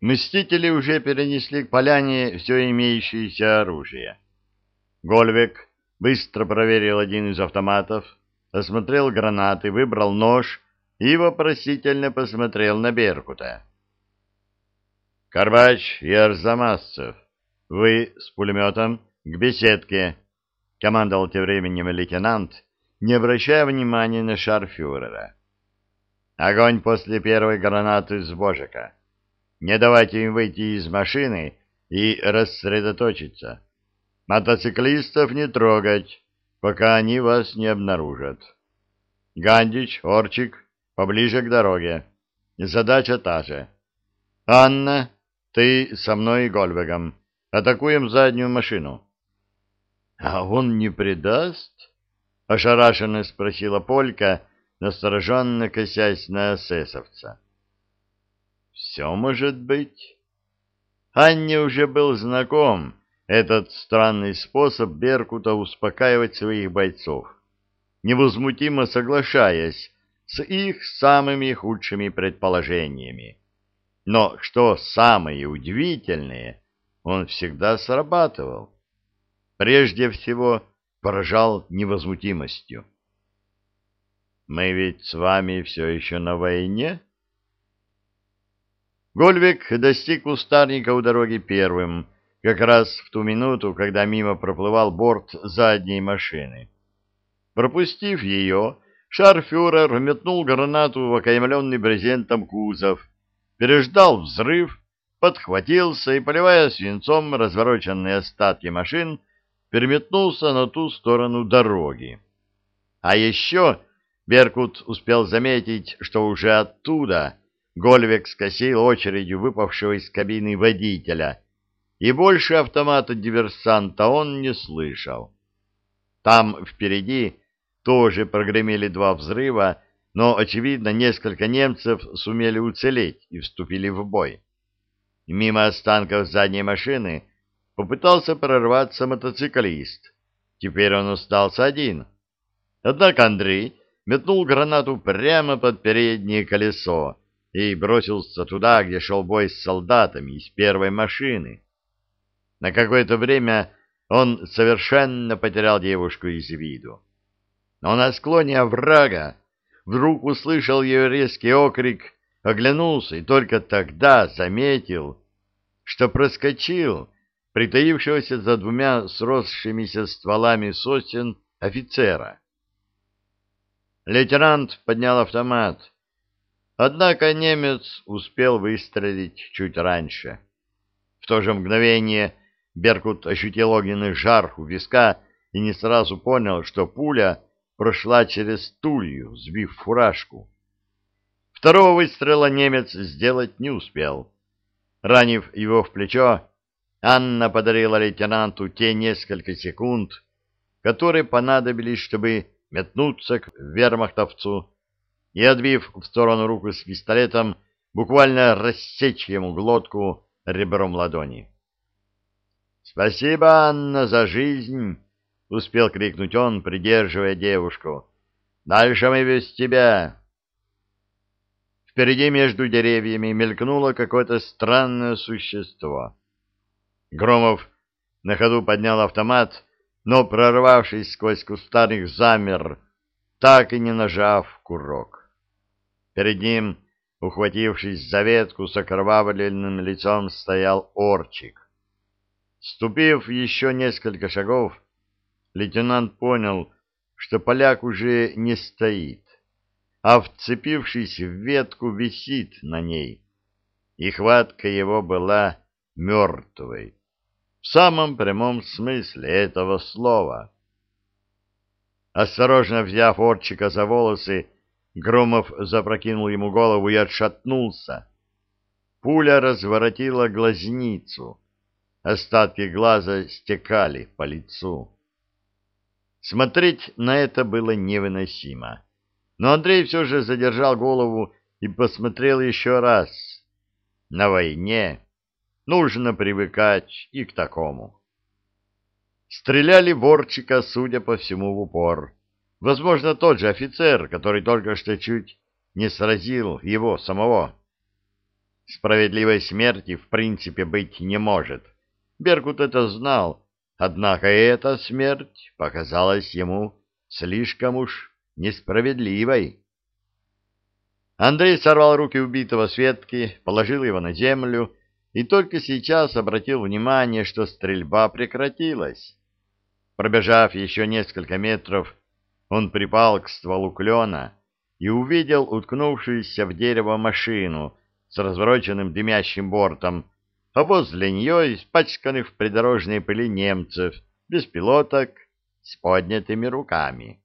Мстители уже перенесли к поляне все имеющееся оружие. Гольвек быстро проверил один из автоматов, осмотрел гранаты, выбрал нож и вопросительно посмотрел на Беркута. «Карбач и Арзамасцев, вы с пулеметом к беседке», — командовал тем временем лейтенант, не обращая внимания на шарфюрера. «Огонь после первой гранаты с божика. Не давайте им выйти из машины и рассредоточиться. Мотоциклистов не трогать, пока они вас не обнаружат. Гандич, Орчик, поближе к дороге. Задача та же. Анна, ты со мной и Гольвегом. Атакуем заднюю машину. — А он не предаст? — ошарашенно спросила Полька, настороженно косясь на эсэсовца. — Все может быть. Анне уже был знаком этот странный способ Беркута успокаивать своих бойцов, невозмутимо соглашаясь с их самыми худшими предположениями. Но что самое удивительное, он всегда срабатывал. Прежде всего, поражал невозмутимостью. «Мы ведь с вами все еще на войне?» Гольвик достиг кустарника у дороги первым, как раз в ту минуту, когда мимо проплывал борт задней машины. Пропустив ее, шарфюрер метнул гранату в окаймленный брезентом кузов, переждал взрыв, подхватился и, поливая свинцом развороченные остатки машин, переметнулся на ту сторону дороги. А еще Беркут успел заметить, что уже оттуда Гольвек скосил очередью выпавшего из кабины водителя — и больше автомата диверсанта он не слышал. Там впереди тоже прогремели два взрыва, но, очевидно, несколько немцев сумели уцелеть и вступили в бой. Мимо останков задней машины попытался прорваться мотоциклист. Теперь он остался один. Однако Андрей метнул гранату прямо под переднее колесо и бросился туда, где шел бой с солдатами из первой машины. На какое-то время он совершенно потерял девушку из виду. Но на склоне оврага вдруг услышал ее резкий окрик, оглянулся и только тогда заметил, что проскочил притаившегося за двумя сросшимися стволами сосен офицера. Лейтенант поднял автомат, однако немец успел выстрелить чуть раньше. В то же мгновение Беркут ощутил огненный жар у виска и не сразу понял, что пуля прошла через тулью, сбив фуражку. Второго выстрела немец сделать не успел. Ранив его в плечо, Анна подарила лейтенанту те несколько секунд, которые понадобились, чтобы метнуться к вермахтовцу и, отбив в сторону руку с пистолетом, буквально рассечь ему глотку ребром ладони. «Спасибо, Анна, за жизнь!» — успел крикнуть он, придерживая девушку. «Дальше мы без тебя!» Впереди между деревьями мелькнуло какое-то странное существо. Громов на ходу поднял автомат, но, прорвавшись сквозь кустарник, замер, так и не нажав курок. Перед ним, ухватившись за ветку с окровавленным лицом, стоял орчик. Ступив еще несколько шагов, лейтенант понял, что поляк уже не стоит, а, вцепившись в ветку, висит на ней, и хватка его была мертвой, в самом прямом смысле этого слова. Осторожно взяв Орчика за волосы, Громов запрокинул ему голову и отшатнулся. Пуля разворотила глазницу — Остатки глаза стекали по лицу. Смотреть на это было невыносимо. Но Андрей все же задержал голову и посмотрел еще раз. На войне нужно привыкать и к такому. Стреляли ворчика, судя по всему, в упор. Возможно, тот же офицер, который только что чуть не сразил его самого. справедливой смерти в принципе быть не может. Беркут это знал, однако эта смерть показалась ему слишком уж несправедливой. Андрей сорвал руки убитого Светки, положил его на землю и только сейчас обратил внимание, что стрельба прекратилась. Пробежав еще несколько метров, он припал к стволу клена и увидел уткнувшуюся в дерево машину с развороченным дымящим бортом, а возле нее испачканных в придорожной пыли немцев, без пилоток, с поднятыми руками.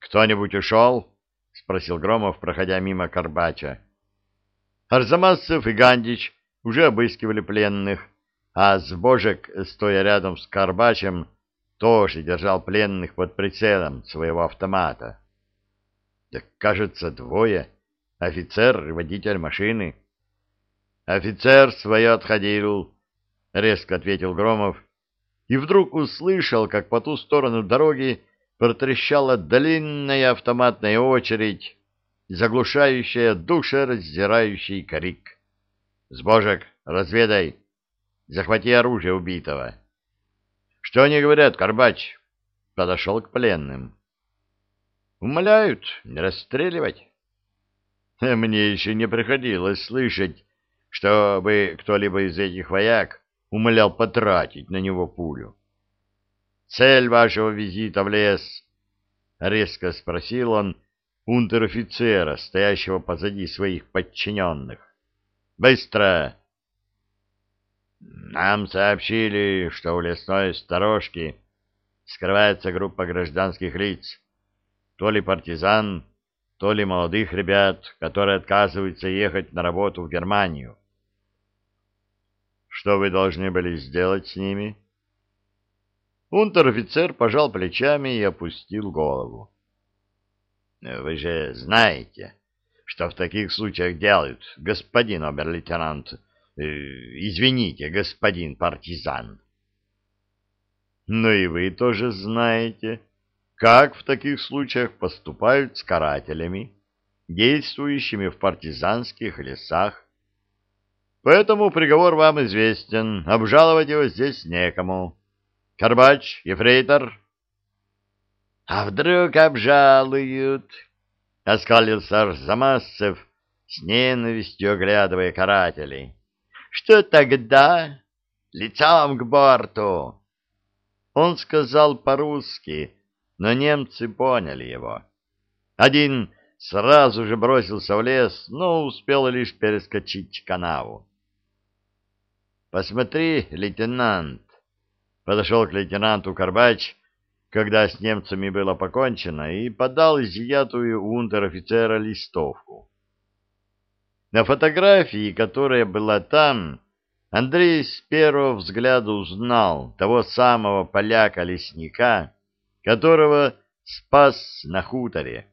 «Кто-нибудь ушел?» — спросил Громов, проходя мимо Карбача. Арзамасцев и Гандич уже обыскивали пленных, а Сбожек, стоя рядом с Карбачем, тоже держал пленных под прицелом своего автомата. Так, кажется, двое. Офицер и водитель машины. Офицер свое отходил, — резко ответил Громов, и вдруг услышал, как по ту сторону дороги протрещала длинная автоматная очередь, заглушающая душераздирающий крик. «Сбожек, разведай! Захвати оружие убитого!» «Что они говорят, Карбач?» Подошел к пленным. «Умоляют не расстреливать». «Мне еще не приходилось слышать, чтобы кто-либо из этих вояк умолял потратить на него пулю. «Цель вашего визита в лес?» — резко спросил он унтер-офицера, стоящего позади своих подчиненных. «Быстро!» «Нам сообщили, что у лесной сторожки скрывается группа гражданских лиц, то ли партизан, то ли молодых ребят, которые отказываются ехать на работу в Германию. Что вы должны были сделать с ними?» Унтер-офицер пожал плечами и опустил голову. «Вы же знаете, что в таких случаях делают, господин обер-лейтенант, извините, господин партизан». «Ну и вы тоже знаете, как в таких случаях поступают с карателями, действующими в партизанских лесах. Поэтому приговор вам известен, обжаловать его здесь некому». Карбач, ефрейтор. — А вдруг обжалуют? — оскалился Арзамасцев, с ненавистью оглядывая карателей. — Что тогда? Лицом к борту! Он сказал по-русски, но немцы поняли его. Один сразу же бросился в лес, но успел лишь перескочить канаву. — Посмотри, лейтенант, подошел к лейтенанту Карбач, когда с немцами было покончено, и подал изъятую унтер-офицера листовку. На фотографии, которая была там, Андрей с первого взгляда узнал того самого поляка-лесника, которого спас на хуторе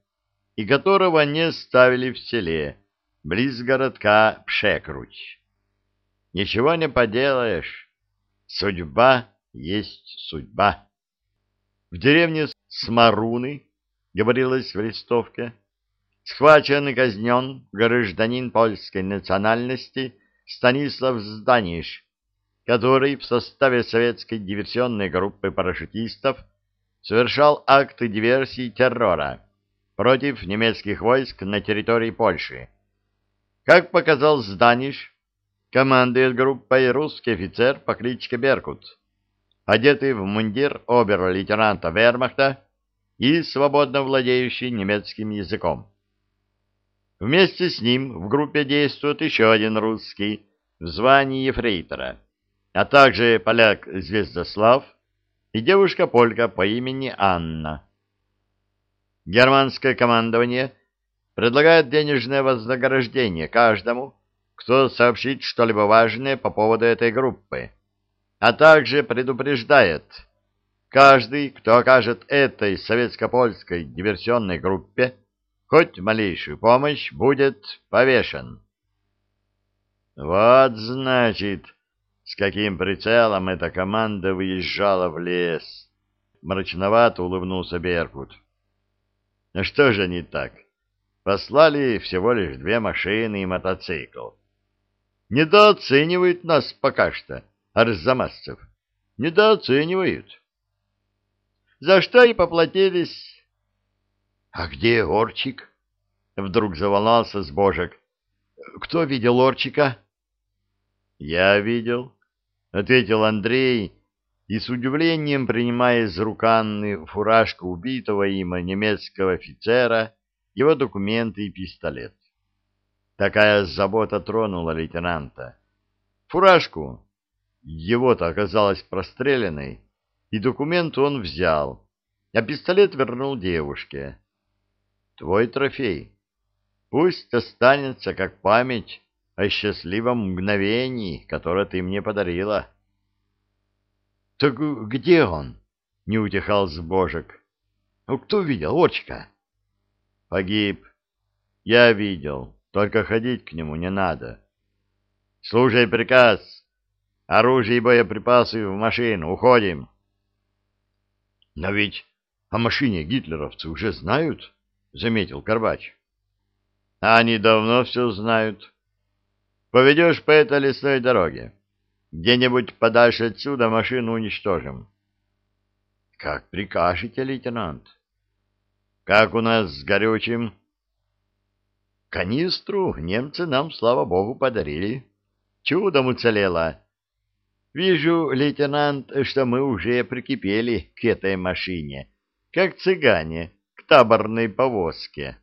и которого не ставили в селе, близ городка Пшекруч. Ничего не поделаешь, судьба есть судьба. В деревне Смаруны, говорилось в листовке, схвачен и казнен гражданин польской национальности Станислав Зданиш, который в составе советской диверсионной группы парашютистов совершал акты диверсии террора против немецких войск на территории Польши. Как показал Зданиш, командует группой русский офицер по кличке Беркут одетый в мундир обер-лейтенанта вермахта и свободно владеющий немецким языком. Вместе с ним в группе действует еще один русский в звании ефрейтора, а также поляк Звездослав и девушка-полька по имени Анна. Германское командование предлагает денежное вознаграждение каждому, кто сообщит что-либо важное по поводу этой группы а также предупреждает, каждый, кто окажет этой советско-польской диверсионной группе хоть малейшую помощь, будет повешен. Вот, значит, с каким прицелом эта команда выезжала в лес. Мрачновато улыбнулся Беркут. Ну что же не так? Послали всего лишь две машины и мотоцикл. Недооценивают нас пока что, арзамасцев. Недооценивают. За что и поплатились. — А где Орчик? — вдруг заволнался Сбожек. — Кто видел Орчика? — Я видел, — ответил Андрей, и с удивлением, принимая из рук Анны фуражку убитого им немецкого офицера, его документы и пистолет. Такая забота тронула лейтенанта. Фуражку, его-то оказалась простреленной, и документ он взял, а пистолет вернул девушке. Твой трофей. Пусть останется как память о счастливом мгновении, которое ты мне подарила. — Так где он? — не утихал сбожек. — Ну, кто видел, Очка? — Погиб. Я видел. Только ходить к нему не надо. Слушай приказ. Оружие и боеприпасы в машину. Уходим. Но ведь о машине гитлеровцы уже знают, заметил Горбач. Они давно все знают. Поведешь по этой лесной дороге. Где-нибудь подальше отсюда машину уничтожим. Как прикажете, лейтенант. Как у нас с горючим? Канистру немцы нам, слава богу, подарили. Чудом уцелело. Вижу, лейтенант, что мы уже прикипели к этой машине, как цыгане таборной повозке.